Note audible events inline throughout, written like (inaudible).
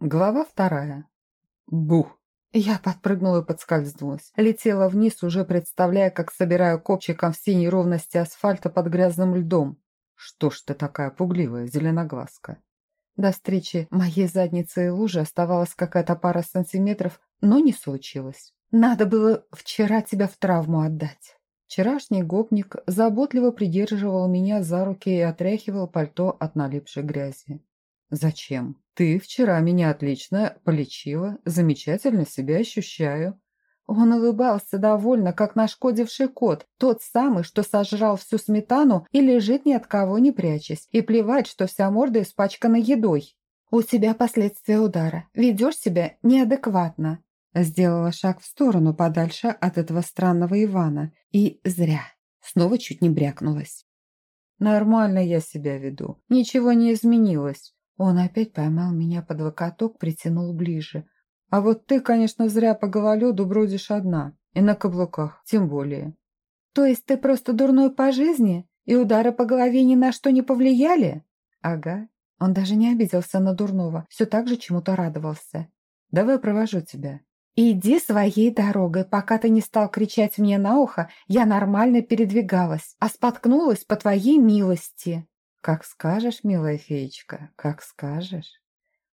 Глава вторая. Бух. Я подпрыгнула и подскользнулась. Летела вниз, уже представляя, как собираю копчиком все неровности асфальта под грязным льдом. Что ж ты такая пугливая, зеленоглазка? До встречи моей задницы и лужи оставалась какая-то пара сантиметров, но не случилось. Надо было вчера тебя в травму отдать. Вчерашний гопник заботливо придерживал меня за руки и отряхивал пальто от налипшей грязи. «Зачем? Ты вчера меня отлично полечила, замечательно себя ощущаю». Он улыбался довольно, как нашкодивший кот, тот самый, что сожрал всю сметану и лежит ни от кого не прячась, и плевать, что вся морда испачкана едой. «У тебя последствия удара. Ведешь себя неадекватно». Сделала шаг в сторону, подальше от этого странного Ивана. И зря. Снова чуть не брякнулась. «Нормально я себя веду. Ничего не изменилось. Он опять поймал меня под локоток, притянул ближе. «А вот ты, конечно, зря по гололеду бродишь одна. И на каблуках, тем более». «То есть ты просто дурной по жизни? И удары по голове ни на что не повлияли?» «Ага». Он даже не обиделся на дурного, все так же чему-то радовался. «Давай провожу тебя». «Иди своей дорогой, пока ты не стал кричать мне на ухо, я нормально передвигалась, а споткнулась по твоей милости». «Как скажешь, милая феечка, как скажешь».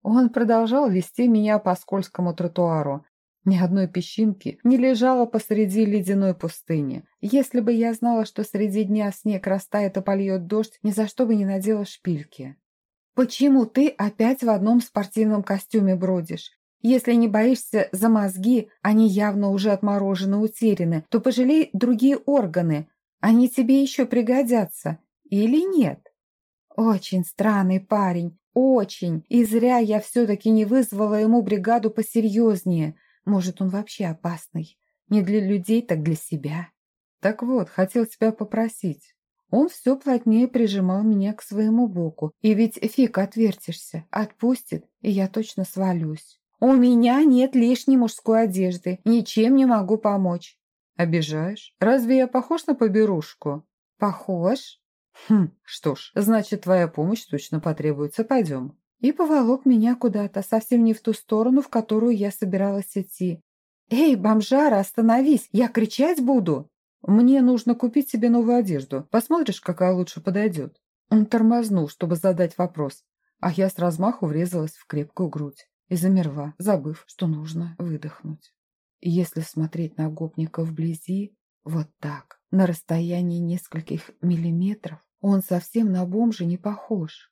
Он продолжал вести меня по скользкому тротуару. Ни одной песчинки не лежало посреди ледяной пустыни. Если бы я знала, что среди дня снег растает и польет дождь, ни за что бы не надела шпильки. «Почему ты опять в одном спортивном костюме бродишь? Если не боишься за мозги, они явно уже отморожены, утеряны, то пожалей другие органы. Они тебе еще пригодятся. Или нет?» Очень странный парень, очень. И зря я все-таки не вызвала ему бригаду посерьезнее. Может, он вообще опасный. Не для людей, так для себя. Так вот, хотел тебя попросить. Он все плотнее прижимал меня к своему боку. И ведь фиг отвертишься, отпустит, и я точно свалюсь. У меня нет лишней мужской одежды, ничем не могу помочь. Обижаешь? Разве я похож на поберушку? Похож? «Хм, что ж, значит, твоя помощь точно потребуется. Пойдем». И поволок меня куда-то, совсем не в ту сторону, в которую я собиралась идти. «Эй, бомжара, остановись! Я кричать буду!» «Мне нужно купить себе новую одежду. Посмотришь, какая лучше подойдет?» Он тормознул, чтобы задать вопрос, а я с размаху врезалась в крепкую грудь и замерла, забыв, что нужно выдохнуть. если смотреть на гопника вблизи, вот так, на расстоянии нескольких миллиметров, он совсем на бомжа не похож.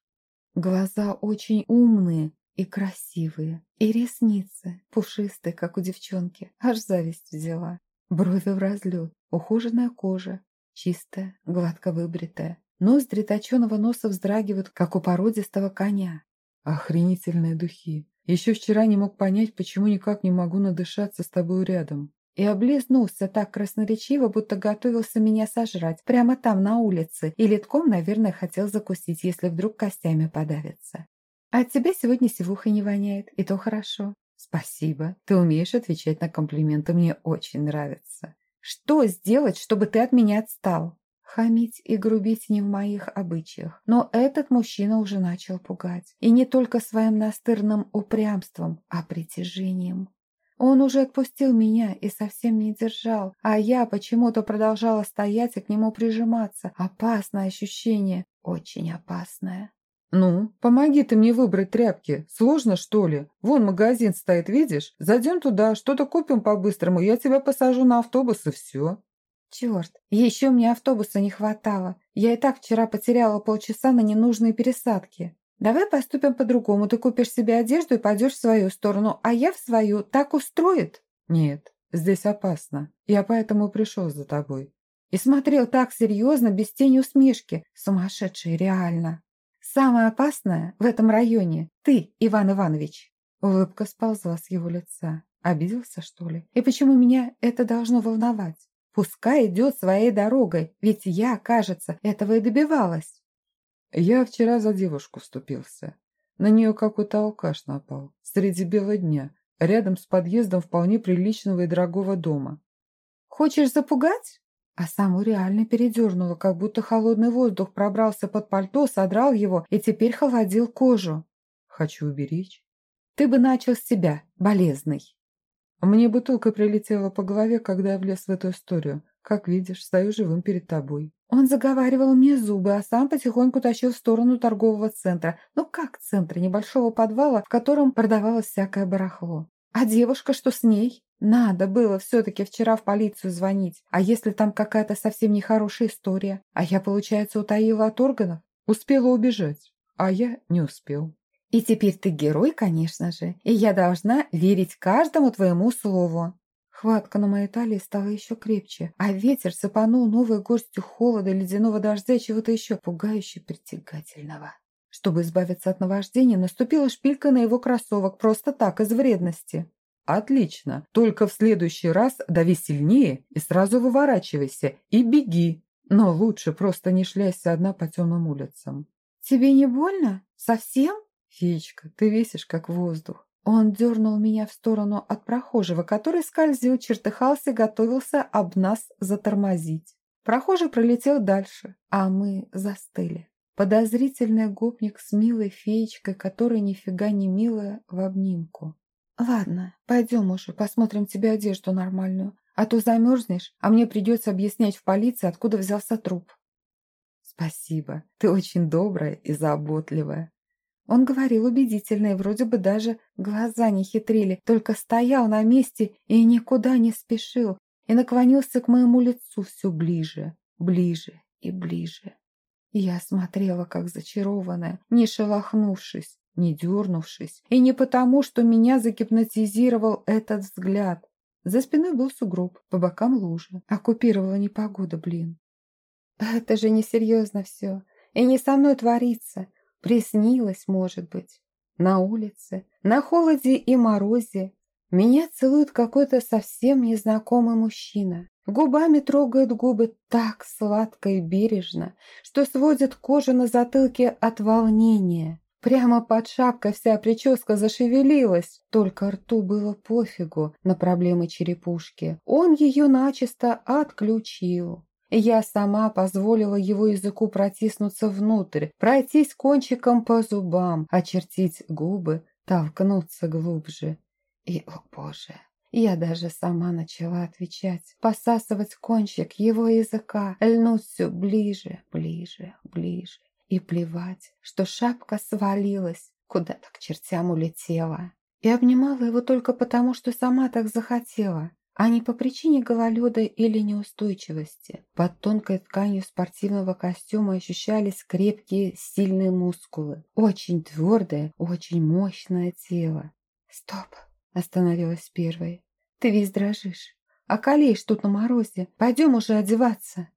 Глаза очень умные и красивые, и ресницы пушистые, как у девчонки, аж зависть взяла. Брови в разлет, ухоженная кожа, чистая, гладко выбритая. Ноздри точеного носа вздрагивают, как у породистого коня. Охренительные духи. Еще вчера не мог понять, почему никак не могу надышаться с тобой рядом и облизнулся так красноречиво, будто готовился меня сожрать прямо там, на улице, и литком, наверное, хотел закусить, если вдруг костями подавится. А от тебя сегодня сивуха не воняет, и то хорошо. Спасибо, ты умеешь отвечать на комплименты, мне очень нравится. Что сделать, чтобы ты от меня отстал? Хамить и грубить не в моих обычаях, но этот мужчина уже начал пугать. И не только своим настырным упрямством, а притяжением. Он уже отпустил меня и совсем не держал, а я почему-то продолжала стоять и к нему прижиматься. Опасное ощущение, очень опасное. «Ну, помоги ты мне выбрать тряпки. Сложно, что ли? Вон магазин стоит, видишь? Зайдем туда, что-то купим по-быстрому, я тебя посажу на автобус и все». «Черт, еще мне автобуса не хватало. Я и так вчера потеряла полчаса на ненужные пересадки». Давай поступим по-другому. Ты купишь себе одежду и пойдешь в свою сторону, а я в свою. Так устроит? Нет, здесь опасно. Я поэтому пришел за тобой. И смотрел так серьезно, без тени усмешки. Сумасшедший, реально. Самое опасное в этом районе – ты, Иван Иванович. Улыбка сползла с его лица. Обиделся, что ли? И почему меня это должно волновать? Пускай идет своей дорогой, ведь я, кажется, этого и добивалась. Я вчера за девушку вступился. На нее какой-то алкаш напал. Среди бела дня. Рядом с подъездом вполне приличного и дорогого дома. «Хочешь запугать?» А саму реально передернула, как будто холодный воздух пробрался под пальто, содрал его и теперь холодил кожу. «Хочу уберечь». Ты бы начал с себя, болезный. Мне бутылка прилетела по голове, когда я влез в эту историю. Как видишь, стою живым перед тобой. Он заговаривал мне зубы, а сам потихоньку тащил в сторону торгового центра. Ну как центра, небольшого подвала, в котором продавалось всякое барахло. А девушка, что с ней? Надо было все-таки вчера в полицию звонить. А если там какая-то совсем нехорошая история? А я, получается, утаила от органов? Успела убежать, а я не успел. И теперь ты герой, конечно же, и я должна верить каждому твоему слову. Хватка на моей талии стала еще крепче, а ветер сыпанул новой горстью холода, ледяного дождя и чего-то еще пугающе притягательного. Чтобы избавиться от наваждения, наступила шпилька на его кроссовок просто так, из вредности. «Отлично. Только в следующий раз дави сильнее и сразу выворачивайся. И беги. Но лучше просто не шляйся одна по темным улицам». «Тебе не больно? Совсем?» «Феечка, ты весишь, как воздух. Он дернул меня в сторону от прохожего, который скользил, чертыхался, готовился об нас затормозить. Прохожий пролетел дальше, а мы застыли. Подозрительный гопник с милой феечкой, которая нифига не милая, в обнимку. «Ладно, пойдем уже, посмотрим тебе одежду нормальную, а то замерзнешь, а мне придется объяснять в полиции, откуда взялся труп». «Спасибо, ты очень добрая и заботливая», он говорил убедительно и вроде бы даже глаза не хитрили, только стоял на месте и никуда не спешил, и наклонился к моему лицу все ближе, ближе и ближе. Я смотрела, как зачарованная, не шелохнувшись, не дернувшись, и не потому, что меня загипнотизировал этот взгляд. За спиной был сугроб, по бокам лужа. Оккупировала непогода, блин. Это же несерьезно все. И не со мной творится. Приснилось, может быть. На улице, на холоде и морозе. Меня целует какой-то совсем незнакомый мужчина. Губами трогает губы так сладко и бережно, что сводит кожу на затылке от волнения. Прямо под шапкой вся прическа зашевелилась, только рту было пофигу на проблемы черепушки. Он ее начисто отключил. Я сама позволила его языку протиснуться внутрь, пройтись кончиком по зубам, очертить губы, толкнуться глубже. И, о боже, я даже сама начала отвечать, посасывать кончик его языка, льнуть все ближе, ближе, ближе. И плевать, что шапка свалилась, куда-то к чертям улетела. И обнимала его только потому, что сама так захотела а не по причине гололеда или неустойчивости. Под тонкой тканью спортивного костюма ощущались крепкие, сильные мускулы. Очень твердое, очень мощное тело. «Стоп!» – остановилась первой. «Ты весь дрожишь. А колеешь тут на морозе. Пойдем уже одеваться!»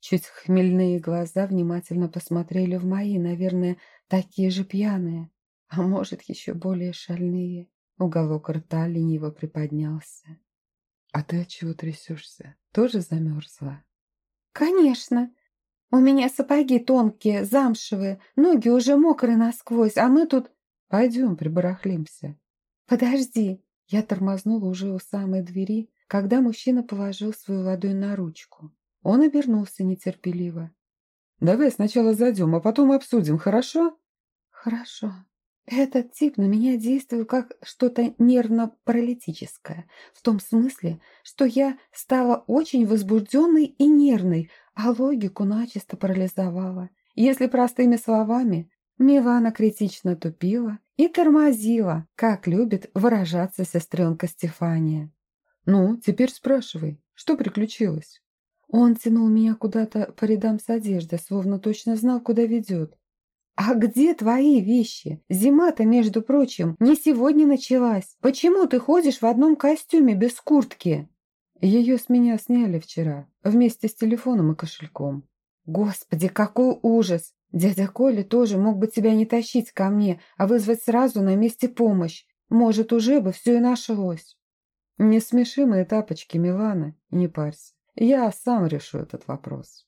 Чуть хмельные глаза внимательно посмотрели в мои, наверное, такие же пьяные, а может, еще более шальные. Уголок рта лениво приподнялся. «А ты от чего трясешься? Тоже замерзла?» «Конечно. У меня сапоги тонкие, замшевые, ноги уже мокрые насквозь, а мы тут...» «Пойдем, прибарахлимся». «Подожди». Я тормознула уже у самой двери, когда мужчина положил свою ладонь на ручку. Он обернулся нетерпеливо. «Давай сначала зайдем, а потом обсудим, хорошо?» «Хорошо». Этот тип на меня действует как что-то нервно-паралитическое, в том смысле, что я стала очень возбужденной и нервной, а логику начисто парализовала. Если простыми словами, Милана критично тупила и тормозила, как любит выражаться сестренка Стефания. «Ну, теперь спрашивай, что приключилось?» Он тянул меня куда-то по рядам с одеждой, словно точно знал, куда ведет. «А где твои вещи? Зима-то, между прочим, не сегодня началась. Почему ты ходишь в одном костюме без куртки?» Ее с меня сняли вчера, вместе с телефоном и кошельком. «Господи, какой ужас! Дядя Коля тоже мог бы тебя не тащить ко мне, а вызвать сразу на месте помощь. Может, уже бы все и нашлось». «Не смеши мои тапочки, Милана, не парься. Я сам решу этот вопрос».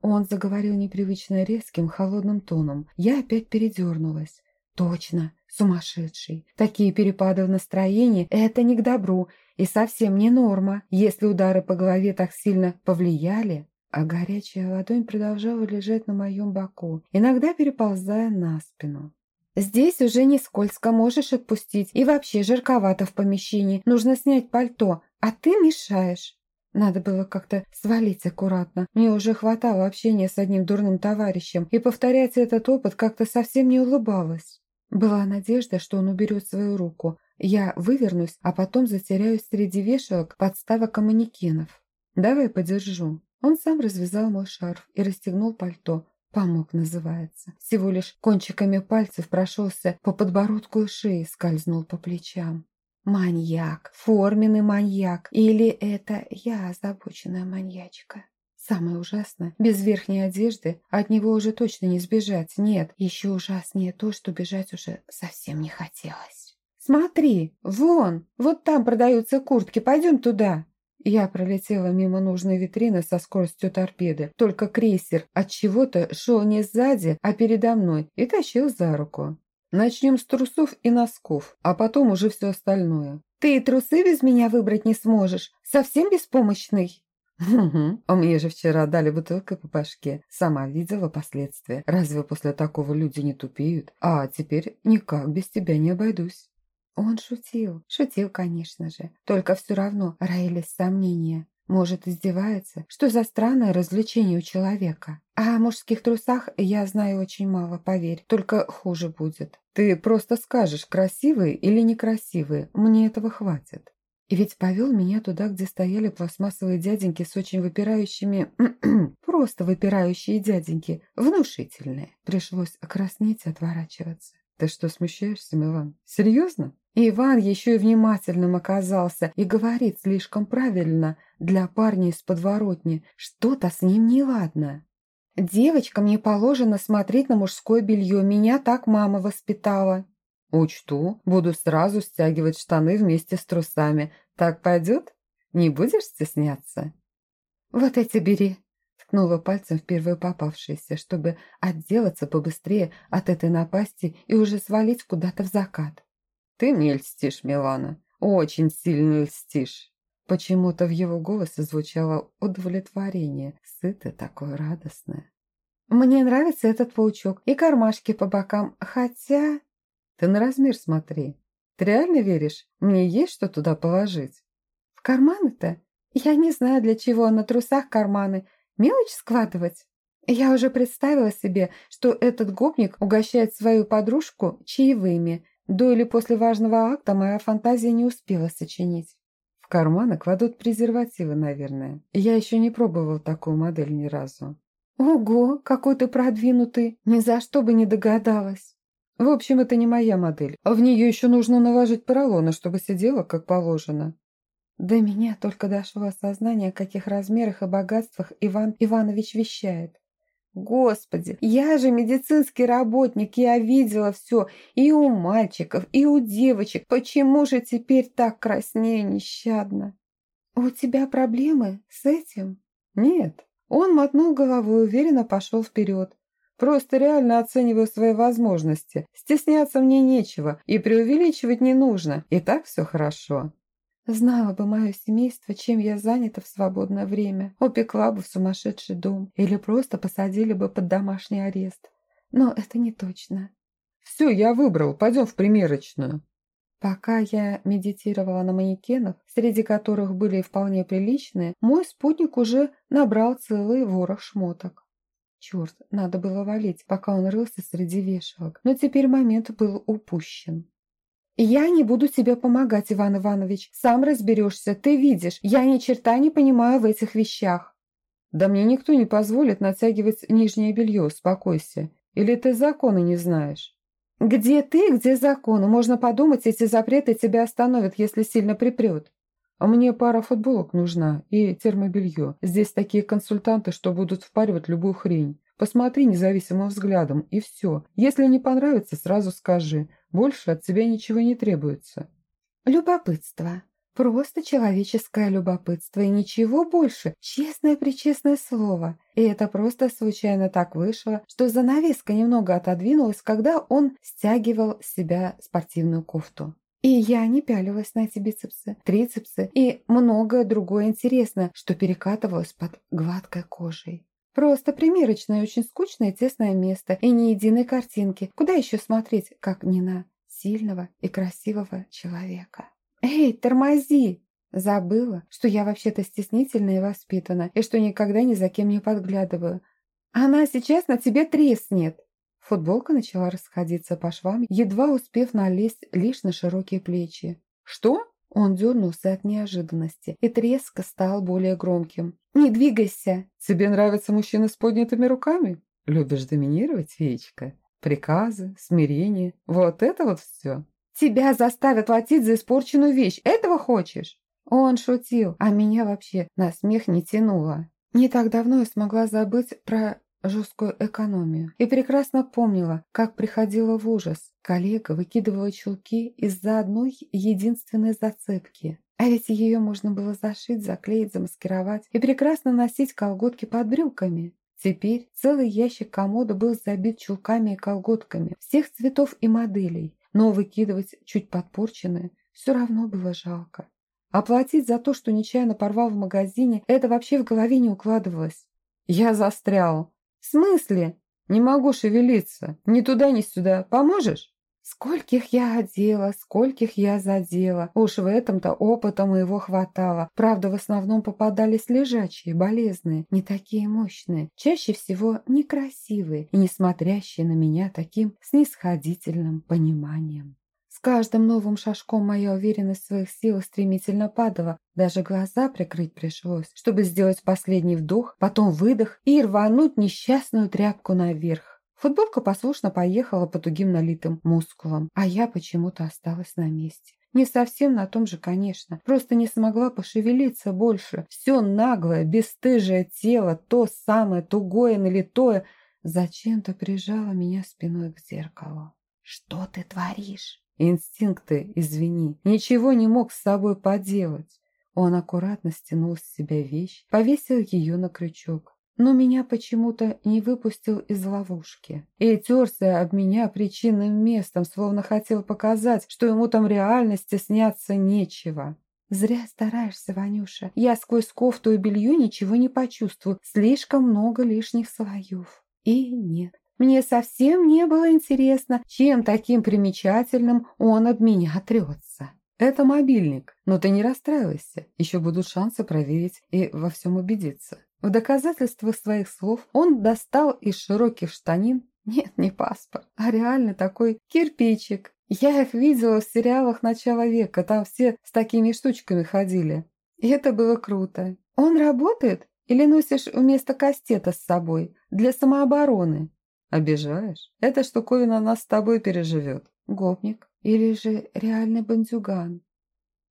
Он заговорил непривычно резким, холодным тоном. Я опять передернулась. Точно, сумасшедший. Такие перепады в настроении – это не к добру и совсем не норма, если удары по голове так сильно повлияли. А горячая ладонь продолжала лежать на моем боку, иногда переползая на спину. Здесь уже не скользко, можешь отпустить. И вообще жарковато в помещении. Нужно снять пальто, а ты мешаешь. Надо было как-то свалить аккуратно. Мне уже хватало общения с одним дурным товарищем, и повторять этот опыт как-то совсем не улыбалась. Была надежда, что он уберет свою руку. Я вывернусь, а потом затеряюсь среди вешалок подставок и манекенов. «Давай подержу». Он сам развязал мой шарф и расстегнул пальто. Помог, называется. Всего лишь кончиками пальцев прошелся по подбородку и шее, скользнул по плечам. Маньяк, форменный маньяк. Или это я озабоченная маньячка? Самое ужасное, без верхней одежды от него уже точно не сбежать. Нет, еще ужаснее то, что бежать уже совсем не хотелось. «Смотри, вон, вот там продаются куртки, пойдем туда!» Я пролетела мимо нужной витрины со скоростью торпеды. Только крейсер от чего-то шел не сзади, а передо мной и тащил за руку. Начнем с трусов и носков, а потом уже все остальное. Ты и трусы без меня выбрать не сможешь. Совсем беспомощный. «Угу. А мне же вчера дали бутылкой по башке. Сама видела последствия. Разве после такого люди не тупеют? А теперь никак без тебя не обойдусь». Он шутил, шутил, конечно же, только все равно роились сомнения. Может, издевается? Что за странное развлечение у человека? А о мужских трусах я знаю очень мало, поверь, только хуже будет. Ты просто скажешь, красивые или некрасивые, мне этого хватит. И ведь повел меня туда, где стояли пластмассовые дяденьки с очень выпирающими... (clears throat) просто выпирающие дяденьки, внушительные. Пришлось краснеть и отворачиваться. Ты что, смущаешься, Милан? Серьезно? Иван еще и внимательным оказался и говорит слишком правильно для парня из подворотни. Что-то с ним неладно. Девочкам не положено смотреть на мужское белье. Меня так мама воспитала. Учту. Буду сразу стягивать штаны вместе с трусами. Так пойдет? Не будешь стесняться? Вот эти бери. Ткнула пальцем в первое попавшееся, чтобы отделаться побыстрее от этой напасти и уже свалить куда-то в закат. «Ты мне льстишь, Милана, очень сильно льстишь». Почему-то в его голосе звучало удовлетворение, сытое такое радостное. «Мне нравится этот паучок и кармашки по бокам, хотя...» «Ты на размер смотри. Ты реально веришь? Мне есть что туда положить?» «В карманы-то? Я не знаю, для чего на трусах карманы. Мелочь складывать?» Я уже представила себе, что этот гопник угощает свою подружку чаевыми, до или после важного акта моя фантазия не успела сочинить. В карманы кладут презервативы, наверное. Я еще не пробовал такую модель ни разу. Ого, какой ты продвинутый! Ни за что бы не догадалась. В общем, это не моя модель. А в нее еще нужно наложить поролона, чтобы сидела как положено. До меня только дошло осознание, о каких размерах и богатствах Иван Иванович вещает. Господи, я же медицинский работник, я видела все и у мальчиков, и у девочек. Почему же теперь так краснею нещадно? У тебя проблемы с этим? Нет. Он мотнул головой, уверенно пошел вперед. Просто реально оцениваю свои возможности. Стесняться мне нечего и преувеличивать не нужно. И так все хорошо. Знала бы мое семейство, чем я занята в свободное время. Упекла бы в сумасшедший дом. Или просто посадили бы под домашний арест. Но это не точно. Все, я выбрал. Пойдем в примерочную. Пока я медитировала на манекенах, среди которых были вполне приличные, мой спутник уже набрал целый ворох шмоток. Черт, надо было валить, пока он рылся среди вешалок, но теперь момент был упущен. «Я не буду тебе помогать, Иван Иванович. Сам разберешься, ты видишь, я ни черта не понимаю в этих вещах». «Да мне никто не позволит натягивать нижнее белье, успокойся. Или ты законы не знаешь?» «Где ты, где законы? Можно подумать, эти запреты тебя остановят, если сильно припрет». «А мне пара футболок нужна и термобелье. Здесь такие консультанты, что будут впаривать любую хрень. Посмотри независимым взглядом, и все. Если не понравится, сразу скажи. Больше от тебя ничего не требуется». «Любопытство. Просто человеческое любопытство и ничего больше. Честное-пречестное слово. И это просто случайно так вышло, что занавеска немного отодвинулась, когда он стягивал с себя спортивную кофту. И я не пялилась на эти бицепсы, трицепсы и многое другое интересное, что перекатывалось под гладкой кожей. Просто примерочное, очень скучное тесное место и ни единой картинки. Куда еще смотреть, как не на сильного и красивого человека? Эй, тормози! Забыла, что я вообще-то стеснительна и воспитана, и что никогда ни за кем не подглядываю. Она сейчас на тебе треснет. Футболка начала расходиться по швам, едва успев налезть лишь на широкие плечи. «Что?» Он дернулся от неожиданности, и треск стал более громким. «Не двигайся!» «Тебе нравятся мужчины с поднятыми руками? Любишь доминировать, феечка? Приказы, смирение, вот это вот все?» «Тебя заставят платить за испорченную вещь, этого хочешь?» Он шутил, а меня вообще на смех не тянуло. Не так давно я смогла забыть про жесткую экономию и прекрасно помнила, как приходила в ужас. Коллега выкидывала чулки из-за одной единственной зацепки. А ведь ее можно было зашить, заклеить, замаскировать и прекрасно носить колготки под брюками. Теперь целый ящик комода был забит чулками и колготками всех цветов и моделей, но выкидывать чуть подпорченные все равно было жалко. Оплатить за то, что нечаянно порвал в магазине, это вообще в голове не укладывалось. Я застрял. «В смысле?» «Не могу шевелиться. Ни туда, ни сюда. Поможешь?» Скольких я одела, скольких я задела. Уж в этом-то опыта моего хватало. Правда, в основном попадались лежачие, болезные, не такие мощные. Чаще всего некрасивые и не смотрящие на меня таким снисходительным пониманием. С каждым новым шажком моя уверенность в своих силах стремительно падала. Даже глаза прикрыть пришлось, чтобы сделать последний вдох, потом выдох и рвануть несчастную тряпку наверх. Футболка послушно поехала по тугим налитым мускулам, а я почему-то осталась на месте. Не совсем на том же, конечно. Просто не смогла пошевелиться больше. Все наглое, бесстыжее тело, то самое тугое, налитое, зачем-то прижало меня спиной к зеркалу. «Что ты творишь?» Инстинкты, извини, ничего не мог с собой поделать. Он аккуратно стянул с себя вещь, повесил ее на крючок, но меня почему-то не выпустил из ловушки. И терся об меня причинным местом, словно хотел показать, что ему там реальности сняться нечего. «Зря стараешься, Ванюша. Я сквозь кофту и белье ничего не почувствую. Слишком много лишних слоев». И нет, мне совсем не было интересно, чем таким примечательным он об меня трется. Это мобильник, но ты не расстраивайся, еще будут шансы проверить и во всем убедиться. В доказательство своих слов он достал из широких штанин, нет, не паспорт, а реально такой кирпичик. Я их видела в сериалах начала века, там все с такими штучками ходили. И это было круто. Он работает или носишь вместо кастета с собой для самообороны? Обижаешь? Эта штуковина нас с тобой переживет. Гопник. Или же реальный бандюган.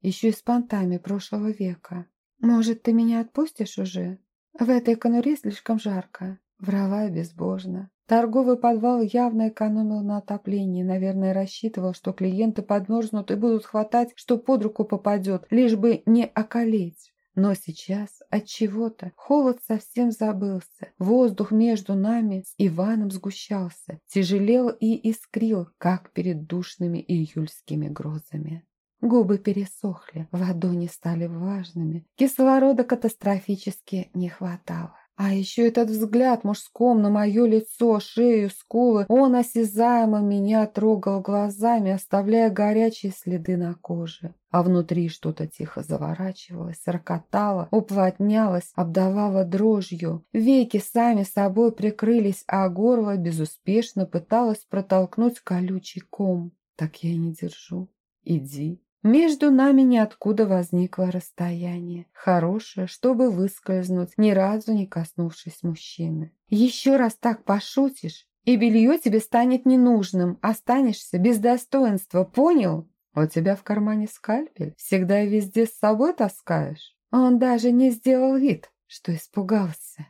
Еще и с понтами прошлого века. Может, ты меня отпустишь уже? В этой конуре слишком жарко. Врала безбожно. Торговый подвал явно экономил на отоплении. Наверное, рассчитывал, что клиенты подмерзнут и будут хватать, что под руку попадет, лишь бы не околеть. Но сейчас от чего-то холод совсем забылся. Воздух между нами с Иваном сгущался, тяжелел и искрил, как перед душными июльскими грозами. Губы пересохли, ладони стали влажными, кислорода катастрофически не хватало. А еще этот взгляд мужском на мое лицо, шею, скулы. Он осязаемо меня трогал глазами, оставляя горячие следы на коже. А внутри что-то тихо заворачивалось, рокотало, уплотнялось, обдавало дрожью. Веки сами собой прикрылись, а горло безуспешно пыталось протолкнуть колючий ком. Так я не держу. Иди, между нами ниоткуда возникло расстояние, хорошее, чтобы выскользнуть, ни разу не коснувшись мужчины. «Еще раз так пошутишь, и белье тебе станет ненужным, останешься без достоинства, понял?» «У тебя в кармане скальпель? Всегда и везде с собой таскаешь?» Он даже не сделал вид, что испугался.